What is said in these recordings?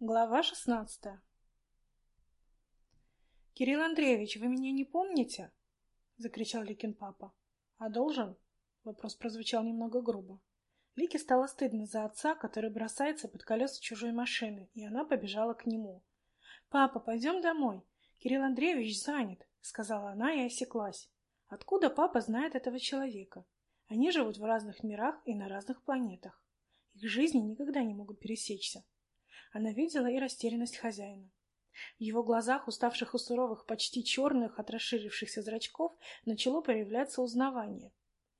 Глава шестнадцатая «Кирилл Андреевич, вы меня не помните?» — закричал Ликин папа. «А должен?» — вопрос прозвучал немного грубо. Лике стало стыдно за отца, который бросается под колеса чужой машины, и она побежала к нему. «Папа, пойдем домой. Кирилл Андреевич занят», — сказала она и осеклась. Откуда папа знает этого человека? Они живут в разных мирах и на разных планетах. Их жизни никогда не могут пересечься. Она видела и растерянность хозяина. В его глазах, уставших и суровых, почти черных от расширившихся зрачков, начало появляться узнавание.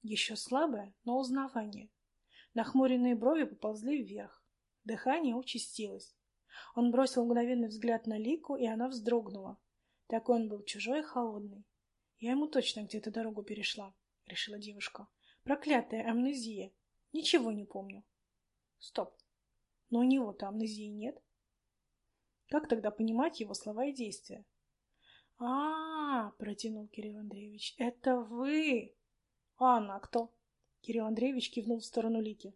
Еще слабое, но узнавание. Нахмуренные брови поползли вверх. Дыхание участилось. Он бросил мгновенный взгляд на Лику, и она вздрогнула. Такой он был чужой и холодный. «Я ему точно где-то дорогу перешла», — решила девушка. «Проклятая амнезия. Ничего не помню». «Стоп. Но у него-то амнезии нет. Как тогда понимать его слова и действия? а, -а, -а протянул Кирилл Андреевич. «Это вы!» «А она кто?» Кирилл Андреевич кивнул в сторону Лики.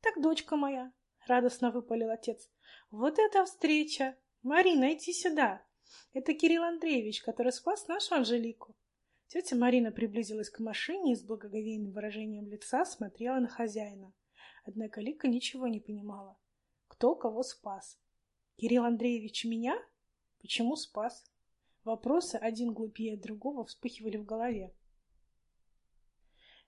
«Так дочка моя!» — радостно выпалил отец. «Вот это встреча! Марина, иди сюда! Это Кирилл Андреевич, который спас нашу Анжелику!» Тетя Марина приблизилась к машине и с благоговейным выражением лица смотрела на хозяина. Однако Лика ничего не понимала. Кто кого спас? Кирилл Андреевич меня? Почему спас? Вопросы, один глупее другого, вспыхивали в голове.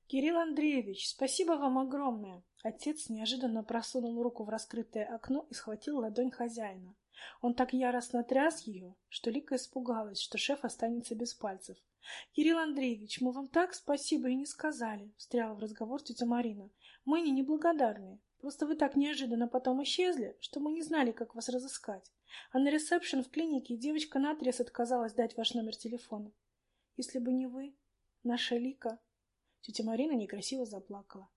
«Кирилл Андреевич, спасибо вам огромное!» Отец неожиданно просунул руку в раскрытое окно и схватил ладонь хозяина. Он так яростно тряс ее, что Лика испугалась, что шеф останется без пальцев. «Кирилл Андреевич, мы вам так спасибо и не сказали», — встряла в разговор тетя Марина. «Мы не неблагодарные. Просто вы так неожиданно потом исчезли, что мы не знали, как вас разыскать. А на ресепшн в клинике девочка наотрез отказалась дать ваш номер телефона. Если бы не вы, наша Лика...» Тетя Марина некрасиво заплакала.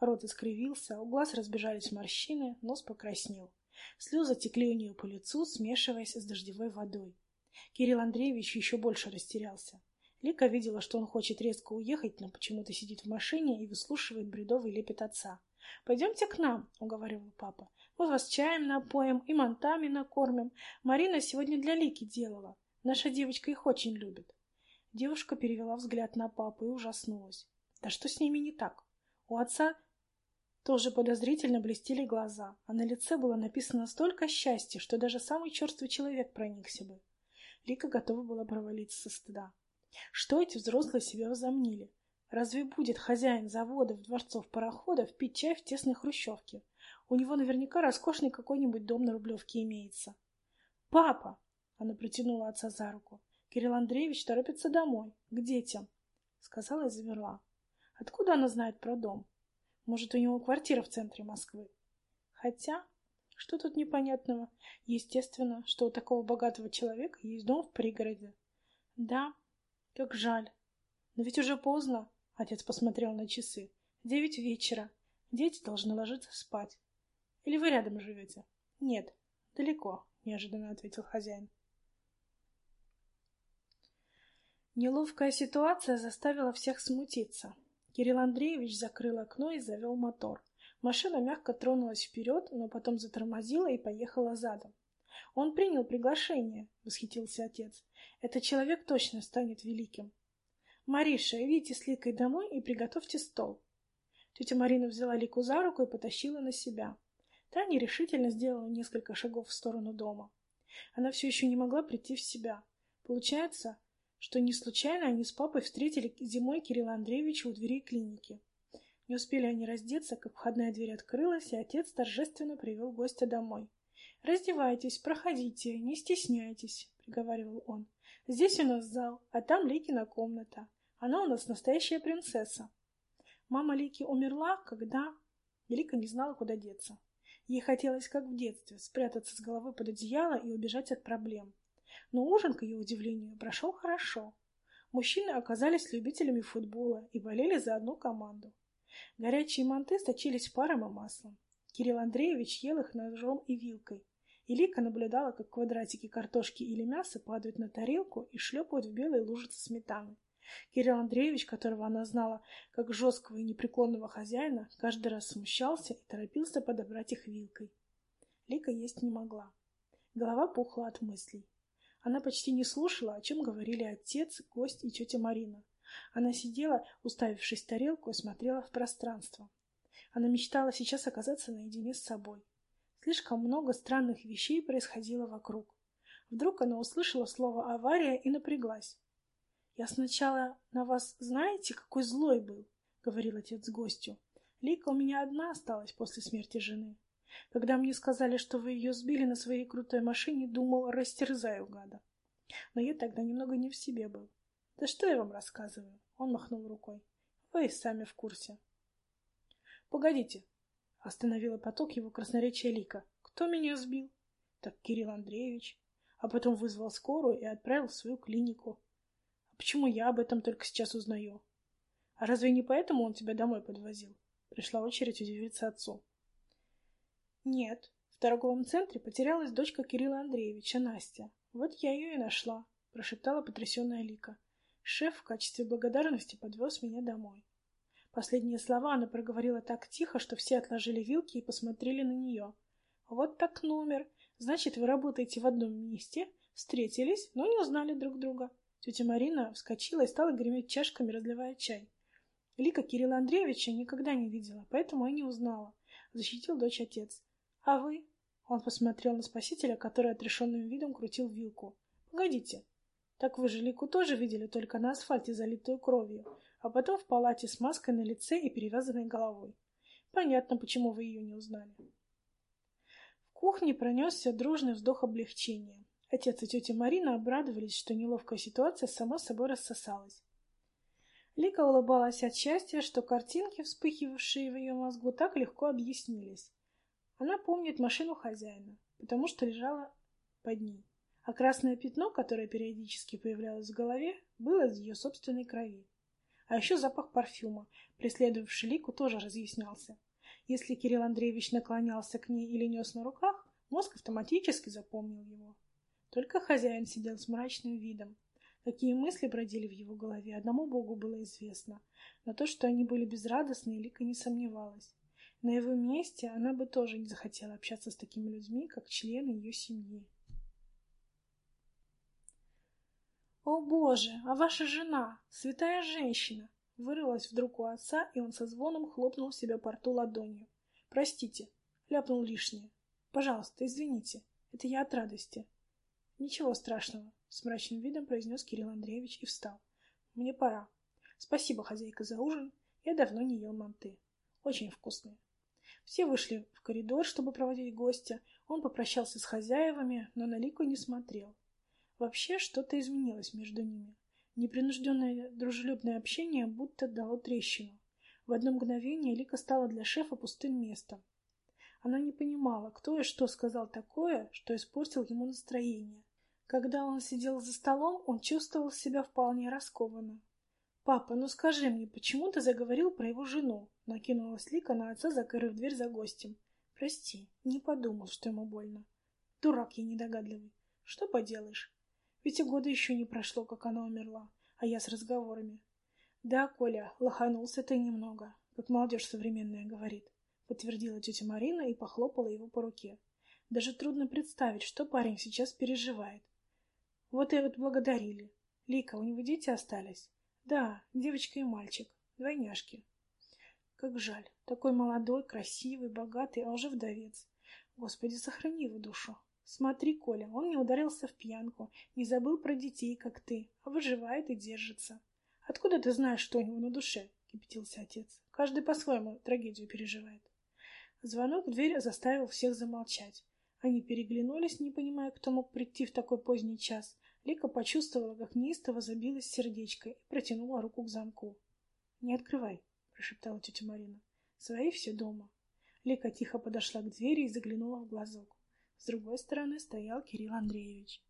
Рот искривился, у глаз разбежались морщины, нос покраснел. Слезы текли у нее по лицу, смешиваясь с дождевой водой. Кирилл Андреевич еще больше растерялся. Лика видела, что он хочет резко уехать, но почему-то сидит в машине и выслушивает бредовый лепет отца. «Пойдемте к нам», — уговаривал папа. «Мы вас чаем напоим и мантами накормим. Марина сегодня для Лики делала. Наша девочка их очень любит». Девушка перевела взгляд на папу и ужаснулась. «Да что с ними не так? У отца тоже подозрительно блестели глаза, а на лице было написано столько счастья, что даже самый черствый человек проникся бы. Лика готова была провалиться со стыда. Что эти взрослые себе возомнили? Разве будет хозяин заводов, дворцов, пароходов пить чай в тесной хрущевке? У него наверняка роскошный какой-нибудь дом на Рублевке имеется. «Папа!» — она протянула отца за руку. «Кирилл Андреевич торопится домой, к детям», — сказала и замерла. Откуда она знает про дом? Может, у него квартира в центре Москвы? Хотя, что тут непонятного? Естественно, что у такого богатого человека есть дом в пригороде. Да, как жаль. Но ведь уже поздно. Отец посмотрел на часы. Девять вечера. Дети должны ложиться спать. Или вы рядом живете? Нет, далеко, неожиданно ответил хозяин. Неловкая ситуация заставила всех смутиться. Кирилл Андреевич закрыл окно и завел мотор. Машина мягко тронулась вперед, но потом затормозила и поехала задом. «Он принял приглашение», — восхитился отец. «Этот человек точно станет великим». «Мариша, идите с Ликой домой и приготовьте стол». Тетя Марина взяла Лику за руку и потащила на себя. Та нерешительно сделала несколько шагов в сторону дома. Она все еще не могла прийти в себя. Получается, что не случайно они с папой встретили зимой Кирилла Андреевича у дверей клиники. Не успели они раздеться, как входная дверь открылась, и отец торжественно привел гостя домой. «Раздевайтесь, проходите, не стесняйтесь», — приговаривал он. «Здесь у нас зал, а там Ликина комната. Она у нас настоящая принцесса». Мама Лики умерла, когда... Лика не знала, куда деться. Ей хотелось, как в детстве, спрятаться с головой под одеяло и убежать от проблем. Но ужин, к ее удивлению, прошел хорошо. Мужчины оказались любителями футбола и болели за одну команду. Горячие манты сточились паром и маслом. Кирилл Андреевич ел их ножом и вилкой. Илика наблюдала, как квадратики картошки или мяса падают на тарелку и шлепают в белые лужицы сметаны. Кирилл Андреевич, которого она знала как жесткого и непреклонного хозяина, каждый раз смущался и торопился подобрать их вилкой. Лика есть не могла. Голова пухла от мыслей. Она почти не слушала, о чем говорили отец, гость и тетя Марина. Она сидела, уставившись в тарелку, и смотрела в пространство. Она мечтала сейчас оказаться наедине с собой. Слишком много странных вещей происходило вокруг. Вдруг она услышала слово «авария» и напряглась. «Я сначала на вас знаете, какой злой был?» — говорил отец гостю. «Лика у меня одна осталась после смерти жены. Когда мне сказали, что вы ее сбили на своей крутой машине, думал, растерзаю гада. Но я тогда немного не в себе был. Да что я вам рассказываю?» Он махнул рукой. «Вы сами в курсе». «Погодите!» — остановила поток его красноречия Лика. «Кто меня сбил?» «Так Кирилл Андреевич». А потом вызвал скорую и отправил в свою клинику. Почему я об этом только сейчас узнаю? А разве не поэтому он тебя домой подвозил? Пришла очередь удивиться отцу. Нет, в торговом центре потерялась дочка Кирилла Андреевича, Настя. Вот я ее и нашла, прошептала потрясенная Лика. Шеф в качестве благодарности подвез меня домой. Последние слова она проговорила так тихо, что все отложили вилки и посмотрели на нее. «Вот так номер. Значит, вы работаете в одном месте, встретились, но не узнали друг друга». Тетя Марина вскочила и стала греметь чашками, разливая чай. Лика Кирилла Андреевича никогда не видела, поэтому и не узнала. Защитил дочь отец. «А вы?» Он посмотрел на спасителя, который отрешенным видом крутил вилку. «Погодите. Так вы же Лику тоже видели, только на асфальте, залитую кровью а потом в палате с маской на лице и перевязанной головой. Понятно, почему вы ее не узнали. В кухне пронесся дружный вздох облегчения. Отец и тетя Марина обрадовались, что неловкая ситуация сама собой рассосалась. Лика улыбалась от счастья, что картинки, вспыхивавшие в ее мозгу, так легко объяснились. Она помнит машину хозяина, потому что лежала под ней. А красное пятно, которое периодически появлялось в голове, было из ее собственной крови. А еще запах парфюма, преследовавший Лику, тоже разъяснялся. Если Кирилл Андреевич наклонялся к ней или нес на руках, мозг автоматически запомнил его. Только хозяин сидел с мрачным видом. Какие мысли бродили в его голове, одному Богу было известно. Но то, что они были безрадостны, Лика не сомневалась. На его месте она бы тоже не захотела общаться с такими людьми, как члены ее семьи. «О боже, а ваша жена, святая женщина!» Вырвалась вдруг у отца, и он со звоном хлопнул себя по рту ладонью. «Простите, ляпнул лишнее. Пожалуйста, извините, это я от радости». «Ничего страшного», — с мрачным видом произнес Кирилл Андреевич и встал. «Мне пора. Спасибо, хозяйка, за ужин. Я давно не ел манты. Очень вкусные». Все вышли в коридор, чтобы проводить гостя. Он попрощался с хозяевами, но на Лику не смотрел. Вообще что-то изменилось между ними. Непринужденное дружелюбное общение будто дало трещину. В одно мгновение Лика стала для шефа пустым местом. Она не понимала, кто и что сказал такое, что испортил ему настроение. Когда он сидел за столом, он чувствовал себя вполне раскованно. «Папа, ну скажи мне, почему ты заговорил про его жену?» Накинулась Лика на отца, закрыв дверь за гостем. «Прости, не подумал, что ему больно. Дурак я недогадливый. Что поделаешь? Ведь и года еще не прошло, как она умерла, а я с разговорами. Да, Коля, лоханулся ты немного, как молодежь современная говорит, подтвердила тетя Марина и похлопала его по руке. Даже трудно представить, что парень сейчас переживает. Вот и отблагодарили. Лика, у него дети остались? Да, девочка и мальчик, двойняшки. Как жаль, такой молодой, красивый, богатый, а уже вдовец. Господи, сохрани его душу. Смотри, Коля, он не ударился в пьянку, не забыл про детей, как ты, а выживает и держится. Откуда ты знаешь, что у него на душе? Кипятился отец. Каждый по-своему трагедию переживает. Звонок в дверь заставил всех замолчать. Они переглянулись, не понимая, кто мог прийти в такой поздний час. Лика почувствовала, как неистово забилось сердечко и протянула руку к замку. — Не открывай, — прошептала тетя Марина. — Свои все дома. Лика тихо подошла к двери и заглянула в глазок. С другой стороны стоял Кирилл Андреевич.